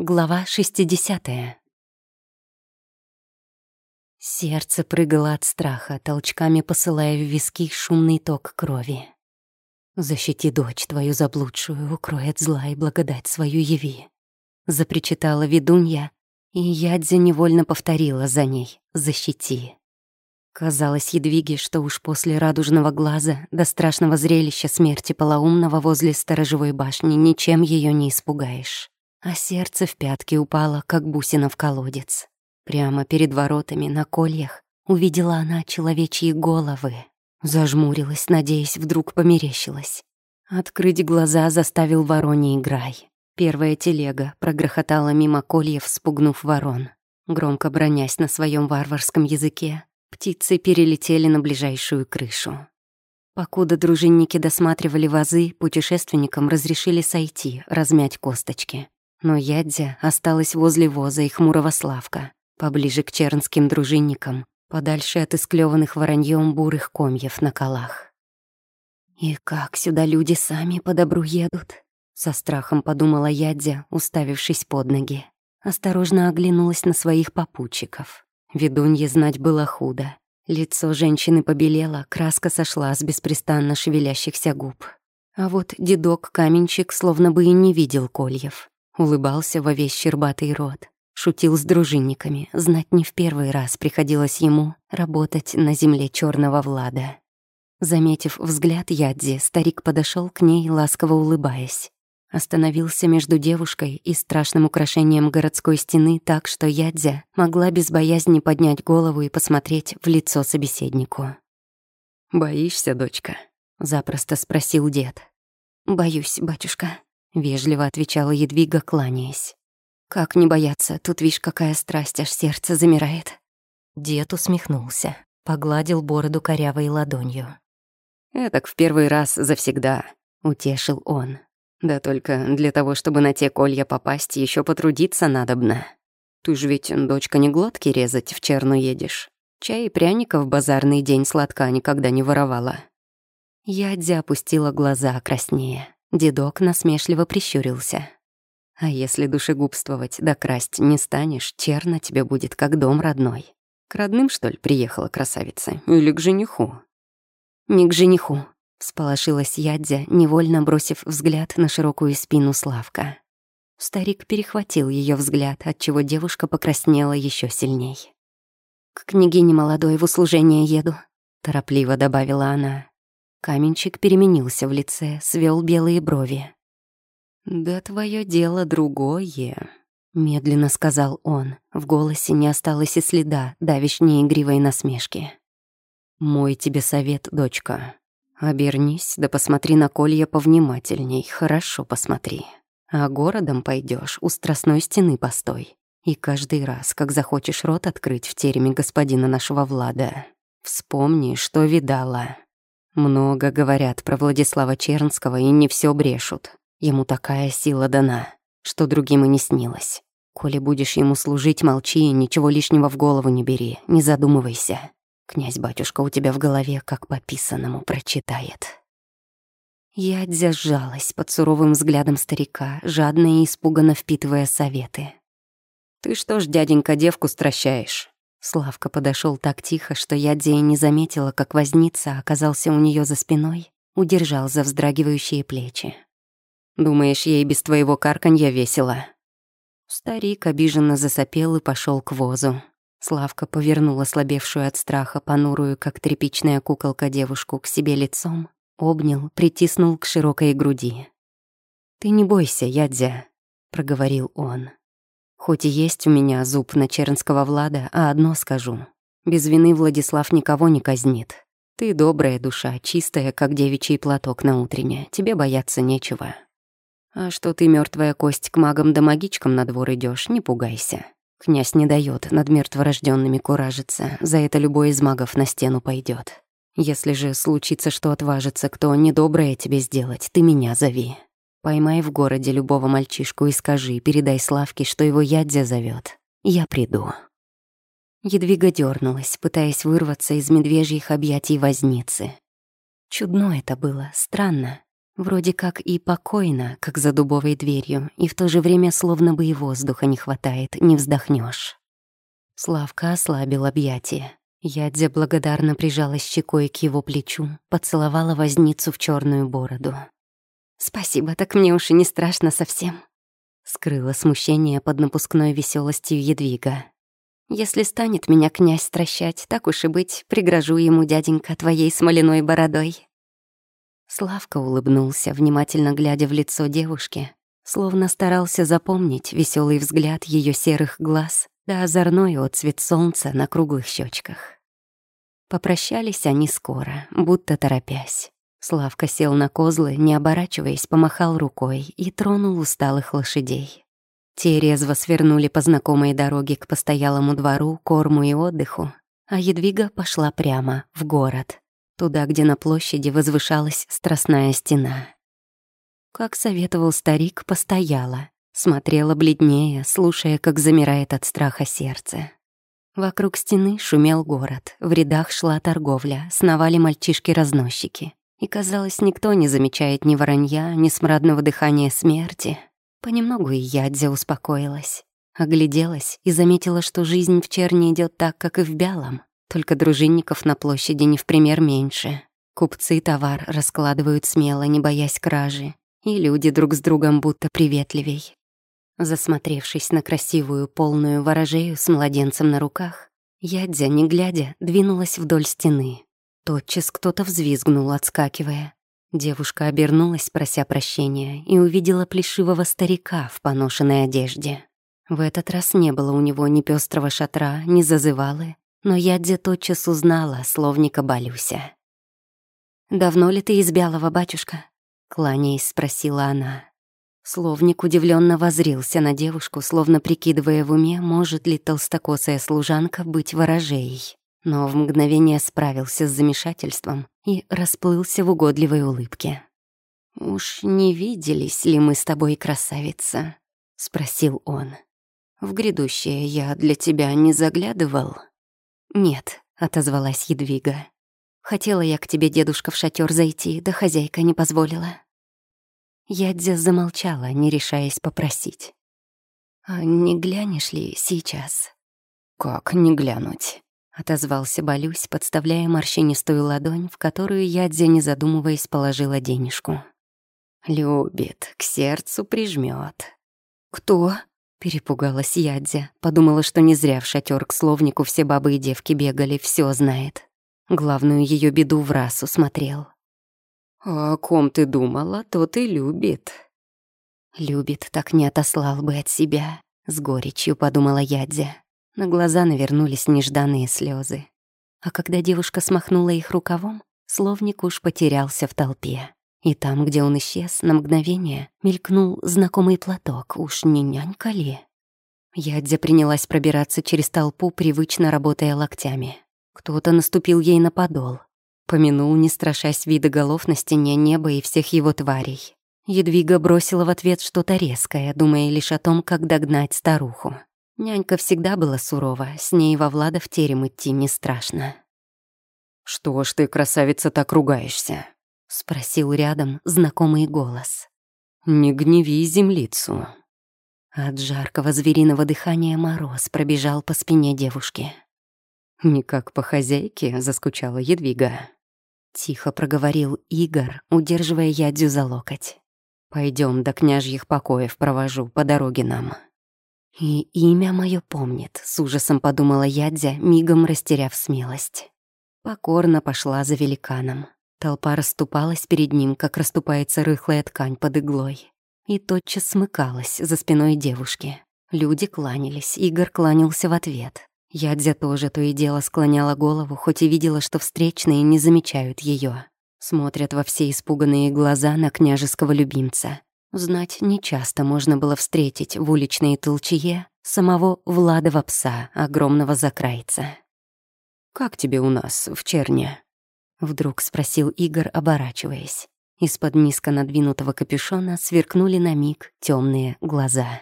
Глава 60. Сердце прыгало от страха, толчками посылая в виски шумный ток крови. «Защити дочь твою заблудшую, укрой от зла и благодать свою яви», — запричитала ведунья, и Ядзя невольно повторила за ней «защити». Казалось Едвиге, что уж после радужного глаза до страшного зрелища смерти полоумного возле сторожевой башни ничем ее не испугаешь а сердце в пятки упало, как бусина в колодец. Прямо перед воротами на кольях увидела она человечьи головы. Зажмурилась, надеясь, вдруг померещилась. Открыть глаза заставил вороний грай. Первая телега прогрохотала мимо кольев, спугнув ворон. Громко бронясь на своем варварском языке, птицы перелетели на ближайшую крышу. Покуда дружинники досматривали вазы, путешественникам разрешили сойти, размять косточки. Но Ядзя осталась возле воза и хмурого Славка, поближе к чернским дружинникам, подальше от исклёванных вороньём бурых комьев на колах. «И как сюда люди сами по добру едут?» Со страхом подумала Ядзя, уставившись под ноги. Осторожно оглянулась на своих попутчиков. Ведунье знать было худо. Лицо женщины побелело, краска сошла с беспрестанно шевелящихся губ. А вот дедок-каменщик словно бы и не видел кольев улыбался во весь щербатый рот, шутил с дружинниками, знать не в первый раз приходилось ему работать на земле черного Влада. Заметив взгляд Ядзи, старик подошел к ней, ласково улыбаясь. Остановился между девушкой и страшным украшением городской стены так, что Ядзя могла без боязни поднять голову и посмотреть в лицо собеседнику. «Боишься, дочка?» — запросто спросил дед. «Боюсь, батюшка», — вежливо отвечала Едвига, кланяясь. «Как не бояться, тут видишь, какая страсть, аж сердце замирает». Дед усмехнулся, погладил бороду корявой ладонью. «Этак в первый раз завсегда», — утешил он. «Да только для того, чтобы на те колья попасть, еще потрудиться надобно. Ты ж ведь, дочка, не глотки резать в черну едешь. Чай и пряников базарный день сладка никогда не воровала». Ядзя опустила глаза краснее. Дедок насмешливо прищурился. «А если душегубствовать да красть не станешь, черно тебе будет как дом родной. К родным, что ли, приехала красавица? Или к жениху?» «Не к жениху», — всполошилась Ядзя, невольно бросив взгляд на широкую спину Славка. Старик перехватил ее взгляд, отчего девушка покраснела еще сильней. «К княгине молодой в услужение еду», — торопливо добавила она. Каменщик переменился в лице, свел белые брови. «Да твое дело другое», — медленно сказал он. В голосе не осталось и следа давишней игривой насмешки. «Мой тебе совет, дочка. Обернись, да посмотри на колья повнимательней, хорошо посмотри. А городом пойдешь, у страстной стены постой. И каждый раз, как захочешь рот открыть в тереме господина нашего Влада, вспомни, что видала». Много говорят про Владислава Чернского и не все брешут. Ему такая сила дана, что другим и не снилось. Коли будешь ему служить, молчи и ничего лишнего в голову не бери, не задумывайся. Князь-батюшка у тебя в голове, как по писанному, прочитает. Ядзя сжалась под суровым взглядом старика, жадно и испуганно впитывая советы. «Ты что ж, дяденька, девку стращаешь? Славка подошел так тихо, что я Дия не заметила, как возница оказался у нее за спиной, удержал за вздрагивающие плечи. «Думаешь, ей без твоего карканья весело?» Старик обиженно засопел и пошел к возу. Славка повернула слабевшую от страха, понурую, как тряпичная куколка девушку, к себе лицом, обнял, притиснул к широкой груди. «Ты не бойся, Ядзя», — проговорил он. Хоть и есть у меня зуб на Чернского Влада, а одно скажу. Без вины Владислав никого не казнит. Ты добрая душа, чистая, как девичий платок на утренне. Тебе бояться нечего. А что ты, мертвая кость, к магам да магичкам на двор идешь, не пугайся. Князь не дает над мертворожденными куражиться. За это любой из магов на стену пойдет. Если же случится, что отважится кто недоброе тебе сделать, ты меня зови. Поймай в городе любого мальчишку и скажи, передай Славке, что его Ядзя зовет. Я приду». Едвига дернулась, пытаясь вырваться из медвежьих объятий возницы. Чудно это было, странно. Вроде как и покойно, как за дубовой дверью, и в то же время словно бы и воздуха не хватает, не вздохнешь. Славка ослабил объятие. Ядзя благодарно прижалась щекой к его плечу, поцеловала возницу в черную бороду. «Спасибо, так мне уж и не страшно совсем», — скрыла смущение под напускной веселостью Едвига. «Если станет меня князь стращать, так уж и быть, пригрожу ему, дяденька, твоей смоляной бородой». Славка улыбнулся, внимательно глядя в лицо девушки, словно старался запомнить веселый взгляд ее серых глаз да озорной отцвет солнца на круглых щечках. Попрощались они скоро, будто торопясь. Славка сел на козлы, не оборачиваясь, помахал рукой и тронул усталых лошадей. Те резво свернули по знакомой дороге к постоялому двору, корму и отдыху, а Едвига пошла прямо, в город, туда, где на площади возвышалась страстная стена. Как советовал старик, постояла, смотрела бледнее, слушая, как замирает от страха сердце. Вокруг стены шумел город, в рядах шла торговля, сновали мальчишки-разносчики. И, казалось, никто не замечает ни воронья, ни смрадного дыхания смерти. Понемногу и Ядзя успокоилась. Огляделась и заметила, что жизнь в черне идет так, как и в Бялом. Только дружинников на площади не в пример меньше. Купцы товар раскладывают смело, не боясь кражи. И люди друг с другом будто приветливей. Засмотревшись на красивую полную ворожею с младенцем на руках, Ядзя, не глядя, двинулась вдоль стены. Тотчас кто-то взвизгнул, отскакивая. Девушка обернулась, прося прощения, и увидела плешивого старика в поношенной одежде. В этот раз не было у него ни пестрого шатра, ни зазывалы, но Ядзя тотчас узнала словника Балюся. «Давно ли ты из Бялого, батюшка?» — кланяясь, спросила она. Словник удивленно возрился на девушку, словно прикидывая в уме, может ли толстокосая служанка быть ворожеей. Но в мгновение справился с замешательством и расплылся в угодливой улыбке. «Уж не виделись ли мы с тобой, красавица?» — спросил он. «В грядущее я для тебя не заглядывал?» «Нет», — отозвалась Едвига. «Хотела я к тебе, дедушка, в шатер зайти, да хозяйка не позволила». Ядзя замолчала, не решаясь попросить. «А не глянешь ли сейчас?» «Как не глянуть?» — отозвался Балюсь, подставляя морщинистую ладонь, в которую Ядзя, не задумываясь, положила денежку. «Любит, к сердцу прижмет. «Кто?» Перепугалась Ядзя, подумала, что не зря в шатер к словнику все бабы и девки бегали, все знает. Главную ее беду в расу смотрел. «А «О ком ты думала, тот и любит». «Любит, так не отослал бы от себя», — с горечью подумала Ядзя. На глаза навернулись нежданные слезы. А когда девушка смахнула их рукавом, словник уж потерялся в толпе. И там, где он исчез, на мгновение мелькнул знакомый платок. Уж не нянька ли? Ядзя принялась пробираться через толпу, привычно работая локтями. Кто-то наступил ей на подол. Помянул, не страшась вида голов на стене неба и всех его тварей. Едвига бросила в ответ что-то резкое, думая лишь о том, как догнать старуху. Нянька всегда была сурова, с ней во Влада в терем идти не страшно. «Что ж ты, красавица, так ругаешься?» — спросил рядом знакомый голос. «Не гневи землицу». От жаркого звериного дыхания мороз пробежал по спине девушки. «Никак по хозяйке», — заскучала Едвига. Тихо проговорил Игорь, удерживая Ядю за локоть. Пойдем до княжьих покоев провожу, по дороге нам». «И имя мое помнит», — с ужасом подумала Ядзя, мигом растеряв смелость. Покорно пошла за великаном. Толпа расступалась перед ним, как расступается рыхлая ткань под иглой. И тотчас смыкалась за спиной девушки. Люди кланялись, Игорь кланялся в ответ. Ядзя тоже то и дело склоняла голову, хоть и видела, что встречные не замечают ее. Смотрят во все испуганные глаза на княжеского любимца. Знать нечасто можно было встретить в уличной толчье самого Владова пса, огромного закрайца. «Как тебе у нас в черне?» Вдруг спросил Игорь, оборачиваясь. Из-под низко надвинутого капюшона сверкнули на миг темные глаза.